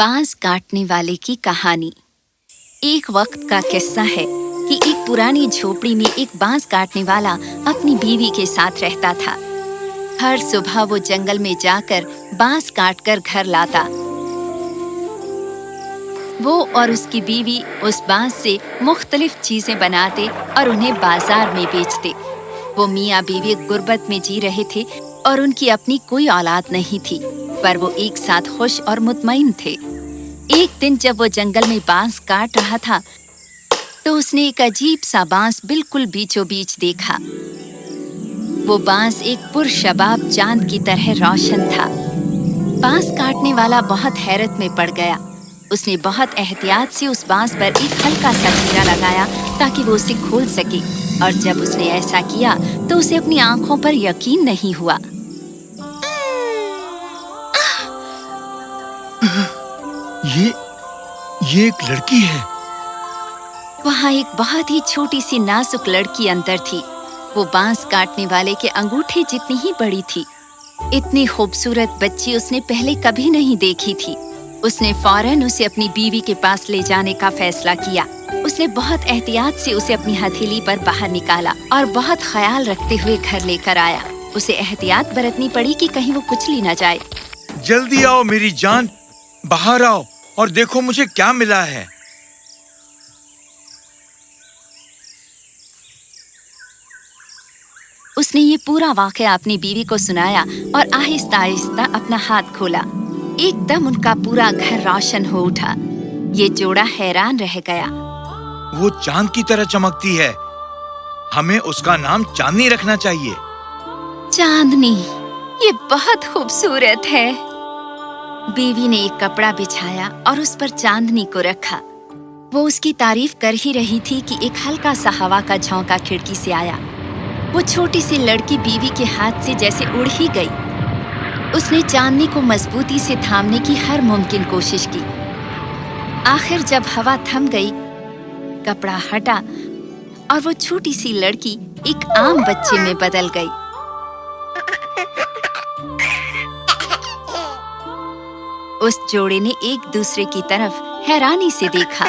بانس کاٹنے والے کی کہانی۔ ایک وقت کا قصہ ہے کہ ایک پرانی جھوپڑی میں ایک بانس کاٹنے والا اپنی بیوی کے ساتھ رہتا تھا۔ ہر صبح وہ جنگل میں جا کر بانس کاٹ کر گھر لاتا۔ وہ اور اس کی بیوی اس بانس سے مختلف چیزیں بناتے اور انہیں بازار میں بیچتے۔ وہ میاں بیوی غربت میں جی رہے تھے اور ان کی اپنی کوئی اولاد نہیں تھی، پر وہ ایک ساتھ خوش اور مطمئن تھے۔ ایک دن جب وہ جنگل میں بانس کاٹ رہا تھا، تو اس نے ایک عجیب سا بانس بالکل بیچو بیچ دیکھا۔ وہ بانس ایک پر شباب چاند کی طرح روشن تھا۔ بانس کاٹنے والا بہت حیرت میں پڑ گیا۔ اس نے بہت احتیاط سے اس بانس پر ایک ہلکا سا چیرا لگایا تاکہ وہ اسے کھول سکے۔ اور جب اس نے ایسا کیا، تو اسے اپنی آنکھوں پر یقین نہیں ہوا۔ یہ یہ ایک لڑکی ہے۔ وہاں ایک بہت ہی چھوٹی سی نازک لڑکی اندر تھی۔ وہ بانس کاٹنے والے کے انگوٹھے جتنی ہی بڑی تھی اتنی خوبصورت بچی اس نے پہلے کبھی نہیں دیکھی تھی۔ اس نے فوراً اسے اپنی بیوی کے پاس لے جانے کا فیصلہ کیا۔ اس نے بہت احتیاط سے اسے اپنی ہتھیلی پر باہر نکالا اور بہت خیال رکھتے ہوئے گھر لے کر آیا۔ اسے احتیاط برتنی پڑی کہ کہیں وہ کچلی نہ جائے۔ جلدی آؤ میری جان باہر آؤ۔ اور دیکھو مجھے کیا ملا ہے۔ اس نے یہ پورا واقعہ اپنی بیوی کو سنایا اور آہستہ آہستہ اپنا ہاتھ کھولا۔ ایک دم ان کا پورا گھر روشن ہو اٹھا۔ یہ جوڑا حیران رہ گیا۔ وہ چاند کی طرح چمکتی ہے۔ ہمیں اس کا نام چاندنی رکھنا چاہیے۔ چاندنی یہ بہت خوبصورت ہے۔ بیوی نے ایک کپڑا بچھایا اور اس پر چاندنی کو رکھا۔ وہ اس کی تعریف کر ہی رہی تھی کہ ایک ہلکا سا ہوا کا جھونکا کھڑکی سے آیا۔ وہ چھوٹی سی لڑکی بیوی کے ہاتھ سے جیسے اڑ ہی گئی۔ اس نے چاندنی کو مضبوطی سے تھامنے کی ہر ممکن کوشش کی۔ آخر جب ہوا تھم گئی، کپڑا ہٹا اور وہ چھوٹی سی لڑکی ایک عام بچے میں بدل گئی۔ اس جوڑے نے ایک دوسرے کی طرف حیرانی سے دیکھا۔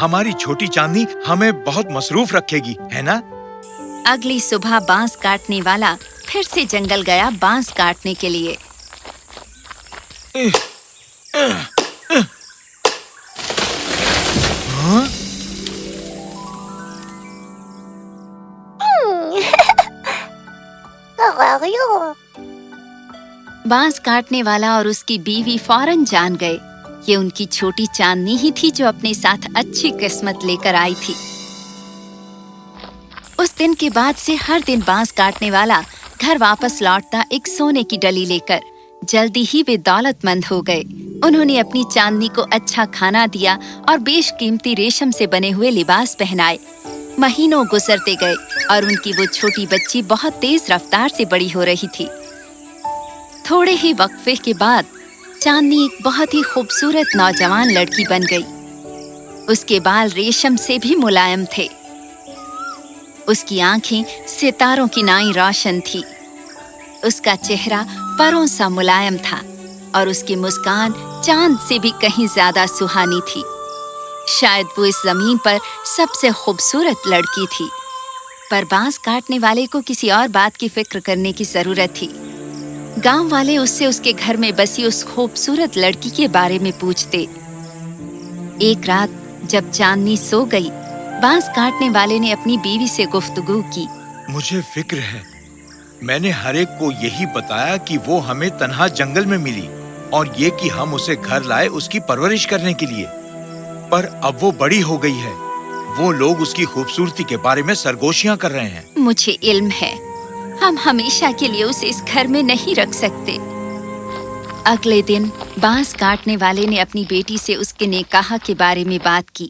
ہماری چھوٹی چاندنی ہمیں بہت مصروف رکھے گی ہے نا؟ اگلی صبح بانس کاٹنے والا پھر سے جنگل گیا بانس کاٹنے کے لیے۔ بانس کاٹنے والا اور اس کی بیوی فوراً جان گئے۔ یہ ان کی چھوٹی چاندنی ہی تھی جو اپنے ساتھ اچھی قسمت لے کر آئی تھی۔ اس دن کے بعد سے ہر دن بانس کاٹنے والا گھر واپس لوٹتا ایک سونے کی ڈلی لے کر جلدی ہی وہ دولت مند ہو گئے۔ انہوں نے اپنی چاندنی کو اچھا کھانا دیا اور بیش قیمتی ریشم سے بنے ہوئے لباس پہنائے۔ مہینوں گزرتے گئے اور ان کی وہ چھوٹی بچی بہت تیز رفتار سے بڑی ہو رہی تھی۔ تھوڑے ہی وقفے کے بعد چاندنی ایک بہت ہی خوبصورت نوجوان لڑکی بن گئی۔ اس کے بال ریشم سے بھی ملائم تھے۔ اس کی آنکھیں ستاروں کی نائی روشن تھی۔ اس کا چہرہ پروں سا ملائم تھا اور اس کی مسکان چاند سے بھی کہیں زیادہ سہانی تھی۔ شاید وہ اس زمین پر سب سے خوبصورت لڑکی تھی۔ پر بانس کاٹنے والے کو کسی اور بات کی فکر کرنے کی ضرورت تھی۔ گاؤں والے اس سے اس کے گھر میں بسی اس خوبصورت لڑکی کے بارے میں پوچھتے۔ ایک رات جب چاندنی سو گئی بانس کاٹنے والے نے اپنی بیوی سے گفتگو کی۔ مجھے فکر ہے میں نے ہر ایک کو یہی بتایا کہ وہ ہمیں تنہا جنگل میں ملی اور یہ کہ ہم اسے گھر لائے اس کی پرورش کرنے کے لیے۔ پر اب وہ بڑی ہو گئی ہے۔ وہ لوگ اس کی خوبصورتی کے بارے میں سرگوشیاں کر رہے ہیں۔ مجھے علم ہے۔ ہم ہمیشہ کے لیے اسے اس گھر میں نہیں رکھ سکتے۔ اگلے دن بانس کاٹنے والے نے اپنی بیٹی سے اس کے نکاح کے بارے میں بات کی۔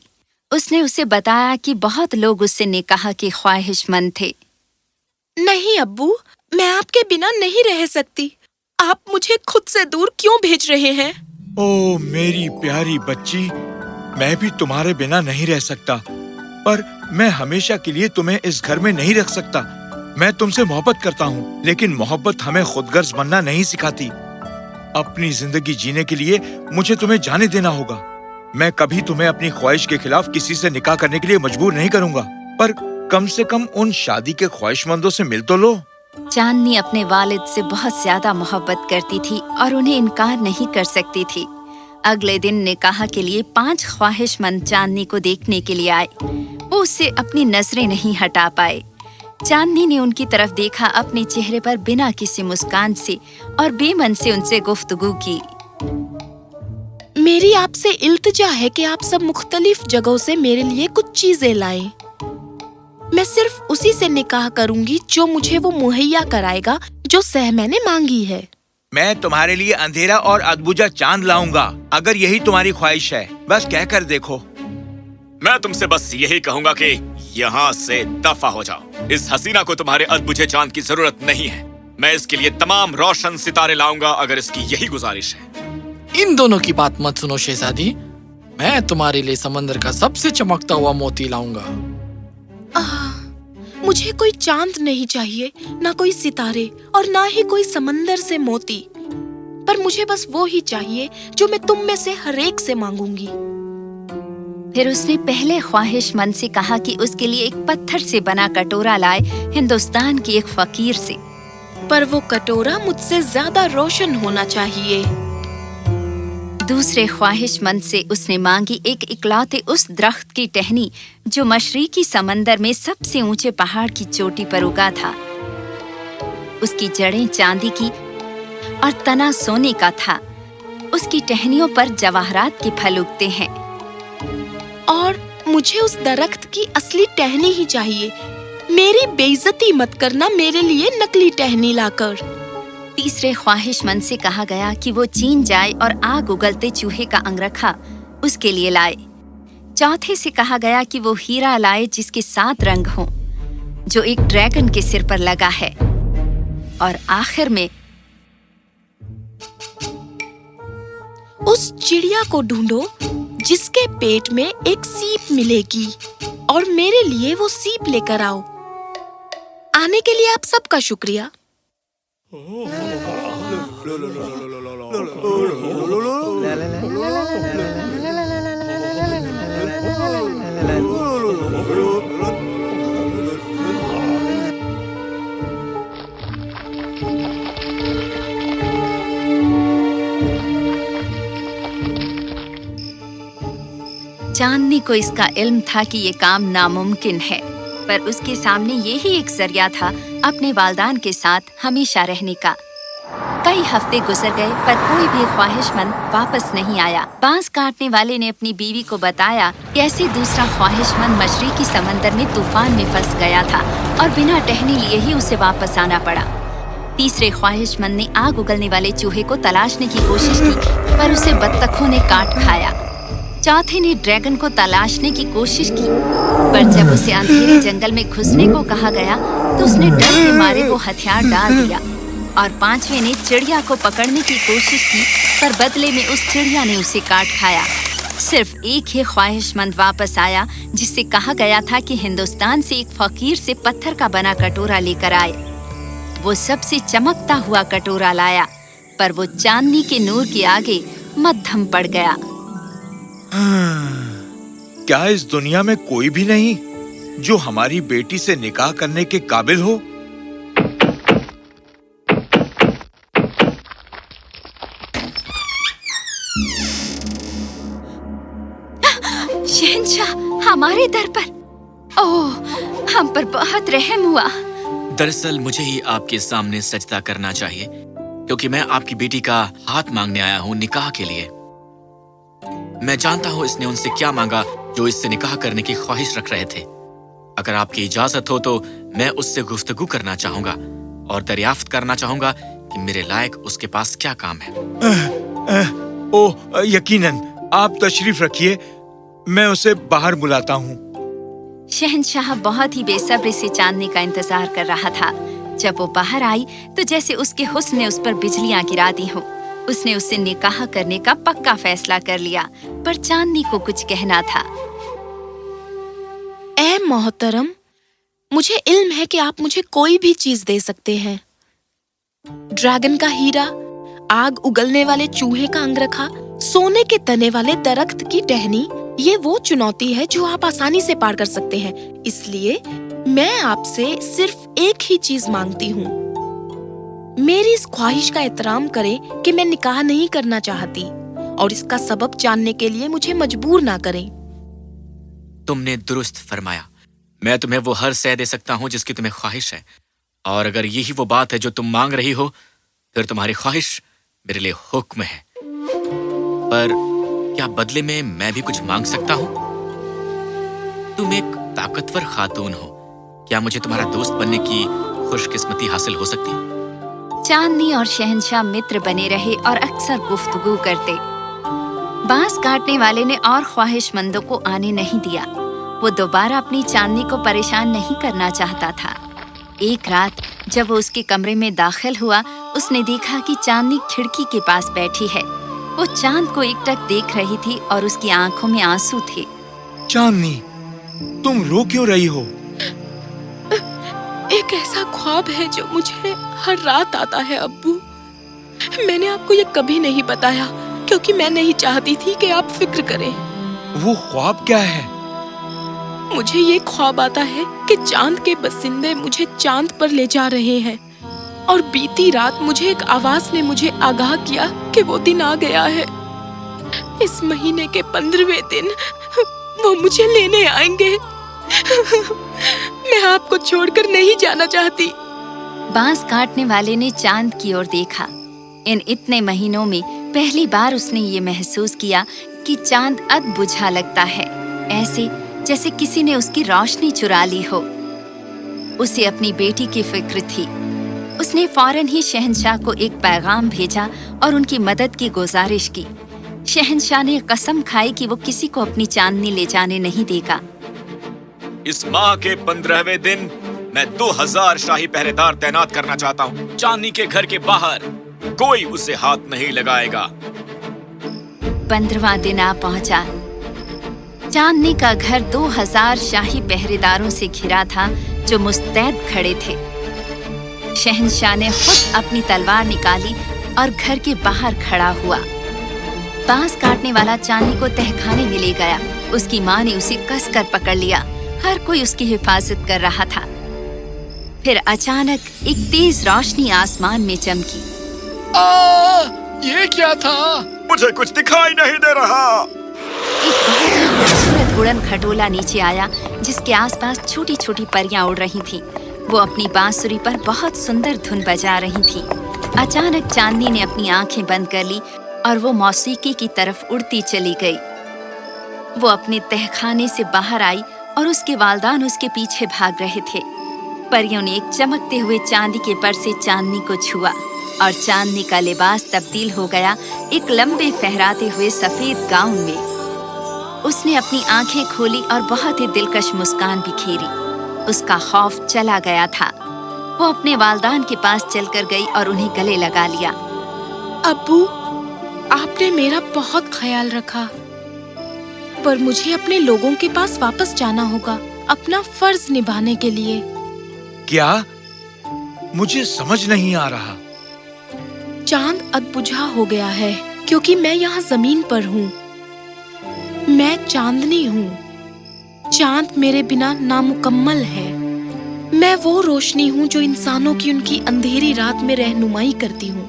اس نے اسے بتایا کہ بہت لوگ اس سے نکاح کے خواہش مند تھے۔ نہیں ابو میں آپ کے بنا نہیں رہ سکتی۔ آپ مجھے خود سے دور کیوں بھیج رہے ہیں؟ او میری پیاری بچی میں بھی تمہارے بنا نہیں رہ سکتا۔ پر میں ہمیشہ کے لیے تمہیں اس گھر میں نہیں رکھ سکتا۔ میں تم سے محبت کرتا ہوں، لیکن محبت ہمیں خود غرض بننا نہیں سکھاتی۔ اپنی زندگی جینے کے لیے مجھے تمہیں جانے دینا ہوگا۔ میں کبھی تمہیں اپنی خواہش کے خلاف کسی سے نکاح کرنے کے لیے مجبور نہیں کروں گا، پر کم سے کم ان شادی کے خواہش مندوں سے مل تو لو۔ چاندنی اپنے والد سے بہت زیادہ محبت کرتی تھی اور انہیں انکار نہیں کر سکتی تھی۔ اگلے دن نکاح کے لیے پانچ خواہش مند چاندنی کو دیکھنے کے لیے آئے۔ وہ اس سے اپنی نظریں نہیں ہٹا پائے۔ چاندنی نے ان کی طرف دیکھا اپنے چہرے پر بنا کسی مسکان سے اور بے من سے ان سے گفتگو کی۔ میری آپ سے التجا ہے کہ آپ سب مختلف جگہوں سے میرے لیے کچھ چیزیں لائیں۔ میں صرف اسی سے نکاح کروں گی جو مجھے وہ مہیا کرائے گا جو سہ میں نے مانگی ہے۔ میں تمہارے لیے اندھیرا اور ادبوجا چاند لاؤں گا۔ اگر یہی تمہاری خواہش ہے بس کہہ کر دیکھو۔ میں تم سے بس یہی کہوں گا کہ یہاں سے دفع ہو جاؤ۔ اس حسینہ کو تمہارے ادبجھے چاند کی ضرورت نہیں ہے۔ میں اس کے لیے تمام روشن ستارے لاؤں گا اگر اس کی یہی گزارش ہے۔ ان دونوں کی بات مت سنو شہزادی۔ میں تمہارے لیے سمندر کا سب سے چمکتا ہوا موتی لاؤں گا۔ مجھے کوئی چاند نہیں چاہیے نہ کوئی ستارے اور نہ ہی کوئی سمندر سے موتی۔ پر مجھے بس وہ ہی چاہیے جو میں تم میں سے ہر ایک سے مانگوں گی۔ پھر اس نے پہلے خواہش مند سے کہا کہ اس کے لیے ایک پتھر سے بنا کٹورا لائے ہندوستان کی ایک فقیر سے۔ پر وہ کٹورا مجھ سے زیادہ روشن ہونا چاہیے۔ دوسرے خواہش مند سے اس نے مانگی ایک اکلوتے اس درخت کی ٹہنی جو مشرقی سمندر میں سب سے اونچے پہاڑ کی چوٹی پر اگا تھا۔ اس کی جڑیں چاندی کی اور تنا سونے کا تھا۔ اس کی ٹہنیوں پر جواہرات کے پھل اگتے ہیں۔ اور مجھے اس درخت کی اصلی ٹہنی ہی چاہیے۔ میری بےزتی مت کرنا میرے لیے نکلی ٹہنی لا کر۔ تیسرے خواہش مند سے کہا گیا کہ وہ چین جائے اور آگ اگلتے چوہے کا انگرکھا اس کے لیے لائے۔ چوتھے سے کہا گیا کہ وہ ہیرا لائے جس کے سات رنگ ہوں جو ایک ڈریگن کے سر پر لگا ہے۔ اور آخر میں اس چڑیا کو ڈھونڈو۔ جس کے پیٹ میں ایک سیپ ملے گی اور میرے لیے وہ سیپ لے کر آؤ آنے کے لیے آپ سب کا شکریہ چاندنی کو اس کا علم تھا کہ یہ کام ناممکن ہے۔ پر اس کے سامنے یہی ایک ذریعہ تھا اپنے والدان کے ساتھ ہمیشہ رہنے کا۔ کئی ہفتے گزر گئے پر کوئی بھی خواہش مند واپس نہیں آیا۔ بانس کاٹنے والے نے اپنی بیوی کو بتایا کیسے دوسرا خواہش مند مشرقی سمندر میں طوفان میں پھنس گیا تھا اور بنا ٹہنی لیے ہی اسے واپس آنا پڑا۔ تیسرے خواہش مند نے آگ اگلنے والے چوہے کو تلاشنے کی کوشش کی، پر اسے بطخوں نے کاٹ کھایا۔ چوتھے نے ڈریگن کو تلاشنے کی کوشش کی پر جب اسے اندھیرے جنگل میں گھسنے کو کہا گیا تو اس نے ڈر کے مارے وہ ہتھیار ڈال دیا اور پانچویں نے چڑیا کو پکڑنے کی کوشش کی پر بدلے میں اس چڑیا نے اسے کاٹ کھایا صرف ایک ہی خواہش مند واپس آیا جس سے کہا گیا تھا کہ ہندوستان سے ایک فقیر سے پتھر کا بنا کٹورا لے کر آئے وہ سب سے چمکتا ہوا کٹورا لایا پر وہ چاندنی کے نور کے آگے مدھم پڑ گیا کیا اس دنیا میں کوئی بھی نہیں جو ہماری بیٹی سے نکاح کرنے کے قابل ہو؟ شہنشاہ ہمارے در پر۔ اوہ ہم پر بہت رحم ہوا۔ دراصل مجھے ہی آپ کے سامنے سجدہ کرنا چاہیے کیونکہ میں آپ کی بیٹی کا ہاتھ مانگنے آیا ہوں نکاح کے لیے۔ میں جانتا ہوں اس نے ان سے کیا مانگا جو اس سے نکاح کرنے کی خواہش رکھ رہے تھے۔ اگر آپ کی اجازت ہو تو میں اس سے گفتگو کرنا چاہوں گا اور دریافت کرنا چاہوں گا کہ میرے لائق اس کے پاس کیا کام ہے۔ او یقیناً آپ تشریف رکھیے میں اسے باہر بلاتا ہوں۔ شہنشاہ بہت ہی بے صبری سے چاندنی کا انتظار کر رہا تھا۔ جب وہ باہر آئی تو جیسے اس کے حسن نے اس پر بجلیاں گرا دی ہوں۔ اس نے اسے نکاح کرنے کا پکا فیصلہ کر لیا، پر چاندنی کو کچھ کہنا تھا۔ اے محترم، مجھے علم ہے کہ آپ مجھے کوئی بھی چیز دے سکتے ہیں۔ ڈریگن کا ہیرا، آگ اگلنے والے چوہے کا انگرکھا، سونے کے تنے والے درخت کی ٹہنی، یہ وہ چنوتی ہے جو آپ آسانی سے پار کر سکتے ہیں۔ اس لیے میں آپ سے صرف ایک ہی چیز مانگتی ہوں۔ میری اس خواہش کا احترام کرے کہ میں نکاح نہیں کرنا چاہتی اور اس کا سبب جاننے کے لیے مجھے مجبور نہ کریں تم نے درست فرمایا۔ میں تمہیں وہ ہر سہ دے سکتا ہوں جس کی تمہیں خواہش ہے۔ اور اگر یہی وہ بات ہے جو تم مانگ رہی ہو، پھر تمہاری خواہش میرے لیے حکم ہے۔ پر کیا بدلے میں میں بھی کچھ مانگ سکتا ہوں؟ تم ایک طاقتور خاتون ہو۔ کیا مجھے تمہارا دوست بننے کی خوش قسمتی حاصل ہو سکتی؟ ہے چاندنی اور شہنشاہ متر بنے رہے اور اکثر گفتگو کرتے۔ بانس کاٹنے والے نے اور خواہش مندوں کو آنے نہیں دیا۔ وہ دوبارہ اپنی چاندنی کو پریشان نہیں کرنا چاہتا تھا۔ ایک رات جب وہ اس کے کمرے میں داخل ہوا، اس نے دیکھا کہ چاندنی کھڑکی کے پاس بیٹھی ہے۔ وہ چاند کو ایک ٹک دیکھ رہی تھی اور اس کی آنکھوں میں آنسو تھے۔ چاندنی، تم رو کیوں رہی ہو؟ ایک ایسا خواب ہے جو مجھے ہر رات آتا ہے ابو؟ میں نے آپ کو یہ کبھی نہیں بتایا کیونکہ میں نہیں چاہتی تھی کہ آپ فکر کریں۔ وہ خواب کیا ہے؟ مجھے یہ خواب آتا ہے کہ چاند کے بسندے مجھے چاند پر لے جا رہے ہیں۔ اور بیتی رات مجھے ایک آواز نے مجھے آگاہ کیا کہ وہ دن آ گیا ہے۔ اس مہینے کے پندرہویں دن وہ مجھے لینے آئیں گے۔ میں آپ کو چھوڑ کر نہیں جانا چاہتی۔ بانس کاٹنے والے نے چاند کی اور دیکھا۔ ان اتنے مہینوں میں پہلی بار اس نے یہ محسوس کیا کہ چاند اد بجھا لگتا ہے۔ ایسے جیسے کسی نے اس کی روشنی چرا لی ہو۔ اسے اپنی بیٹی کی فکر تھی۔ اس نے فوراً ہی شہنشاہ کو ایک پیغام بھیجا اور ان کی مدد کی گزارش کی۔ شہنشاہ نے قسم کھائی کہ وہ کسی کو اپنی چاندنی لے جانے نہیں دے گا۔ اس ماہ کے پندرہویں دن میں دو ہزار شاہی پہرے دار تعینات کرنا چاہتا ہوں۔ چاندنی کے گھر کے باہر کوئی اسے ہاتھ نہیں لگائے گا۔ پندرواں دن آ پہنچا۔ چاندنی کا گھر دو ہزار شاہی پہرے داروں سے گھرا تھا جو مستعد کھڑے تھے۔ شہنشاہ نے خود اپنی تلوار نکالی اور گھر کے باہر کھڑا ہوا۔ بانس کاٹنے والا چاندنی کو تہخانے میں لے گیا۔ اس کی ماں نے اسے کس کر پکڑ لیا۔ ہر کوئی اس کی حفاظت کر رہا تھا۔ پھر اچانک ایک تیز روشنی آسمان میں چمکی۔ یہ کیا تھا؟ مجھے کچھ دکھائی نہیں دے رہا۔ خوبصورت اڑن کھٹولا نیچے آیا جس کے آس پاس چھوٹی چھوٹی پریاں اڑ رہی تھیں۔ وہ اپنی بانسری پر بہت سندر دھن بجا رہی تھی اچانک چاندنی نے اپنی آنکھیں بند کر لی اور وہ موسیقی کی طرف اڑتی چلی گئی۔ وہ اپنے تہخانے سے باہر آئی اور اس کے والدان اس کے پیچھے بھاگ رہے تھے۔ پریوں نے ایک چمکتے ہوئے چاندی کے پر سے چاندنی کو چھوا اور چاندنی کا لباس تبدیل ہو گیا ایک لمبے فہراتے ہوئے سفید گاؤن میں۔ اس نے اپنی آنکھیں کھولی اور بہت ہی دلکش مسکان بکھیری اس کا خوف چلا گیا تھا۔ وہ اپنے والدان کے پاس چل کر گئی اور انہیں گلے لگا لیا۔ ابو، آپ نے میرا بہت خیال رکھا۔ پر مجھے اپنے لوگوں کے پاس واپس جانا ہوگا اپنا فرض نبھانے کے لیے۔ کیا؟ مجھے سمجھ نہیں آ رہا۔ چاند ادبجھا ہو گیا ہے کیونکہ میں یہاں زمین پر ہوں۔ میں چاندنی ہوں۔ چاند میرے بنا نامکمل ہے۔ میں وہ روشنی ہوں جو انسانوں کی ان کی اندھیری رات میں رہنمائی کرتی ہوں۔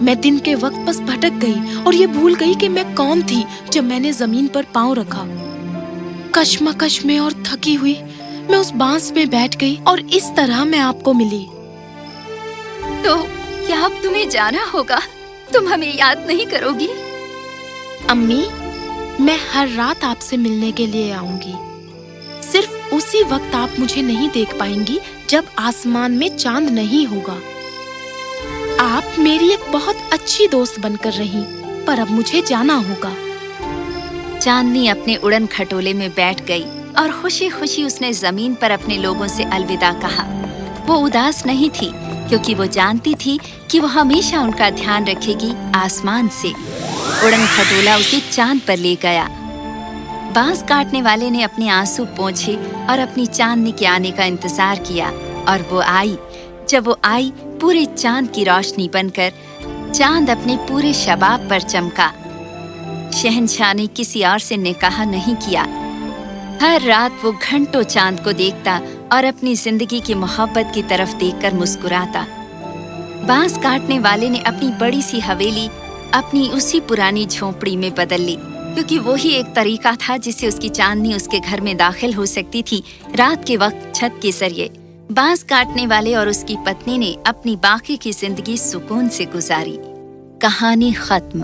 میں دن کے وقت بس بھٹک گئی اور یہ بھول گئی کہ میں کون تھی جب میں نے زمین پر پاؤں رکھا۔ کشمکش میں اور تھکی ہوئی میں اس بانس میں بیٹھ گئی اور اس طرح میں آپ کو ملی۔ تو کیا اب تمہیں جانا ہوگا؟ تم ہمیں یاد نہیں کرو گی؟ امی میں ہر رات آپ سے ملنے کے لیے آؤں گی۔ صرف اسی وقت آپ مجھے نہیں دیکھ پائیں گی جب آسمان میں چاند نہیں ہوگا۔ آپ میری ایک بہت اچھی دوست بن کر رہی پر اب مجھے جانا ہوگا۔ چاندنی اپنے اڑن کھٹولے میں بیٹھ گئی اور خوشی خوشی اس نے زمین پر اپنے لوگوں سے الوداع کہا۔ وہ اداس نہیں تھی، کیونکہ وہ جانتی تھی کہ وہ ہمیشہ ان کا دھیان رکھے گی آسمان سے۔ اڑن کھٹولا اسے چاند پر لے گیا۔ بانس کاٹنے والے نے اپنے آنسو پہنچے اور اپنی چاندنی کے آنے کا انتظار کیا اور وہ آئی۔ جب وہ آئی پورے چاند کی روشنی بن کر چاند اپنے پورے شباب پر چمکا۔ شہنشاہ نے کسی اور سے نکاح نہیں کیا۔ ہر رات وہ گھنٹوں چاند کو دیکھتا اور اپنی زندگی کی محبت کی طرف دیکھ کر مسکراتا۔ بانس کاٹنے والے نے اپنی بڑی سی حویلی اپنی اسی پرانی جھونپڑی میں بدل لی۔ کیونکہ وہی ایک طریقہ تھا جس سے اس کی چاندنی اس کے گھر میں داخل ہو سکتی تھی رات کے وقت چھت کے ذریعے۔ بانس کاٹنے والے اور اس کی پتنی نے اپنی باقی کی زندگی سکون سے گزاری۔ کہانی ختم۔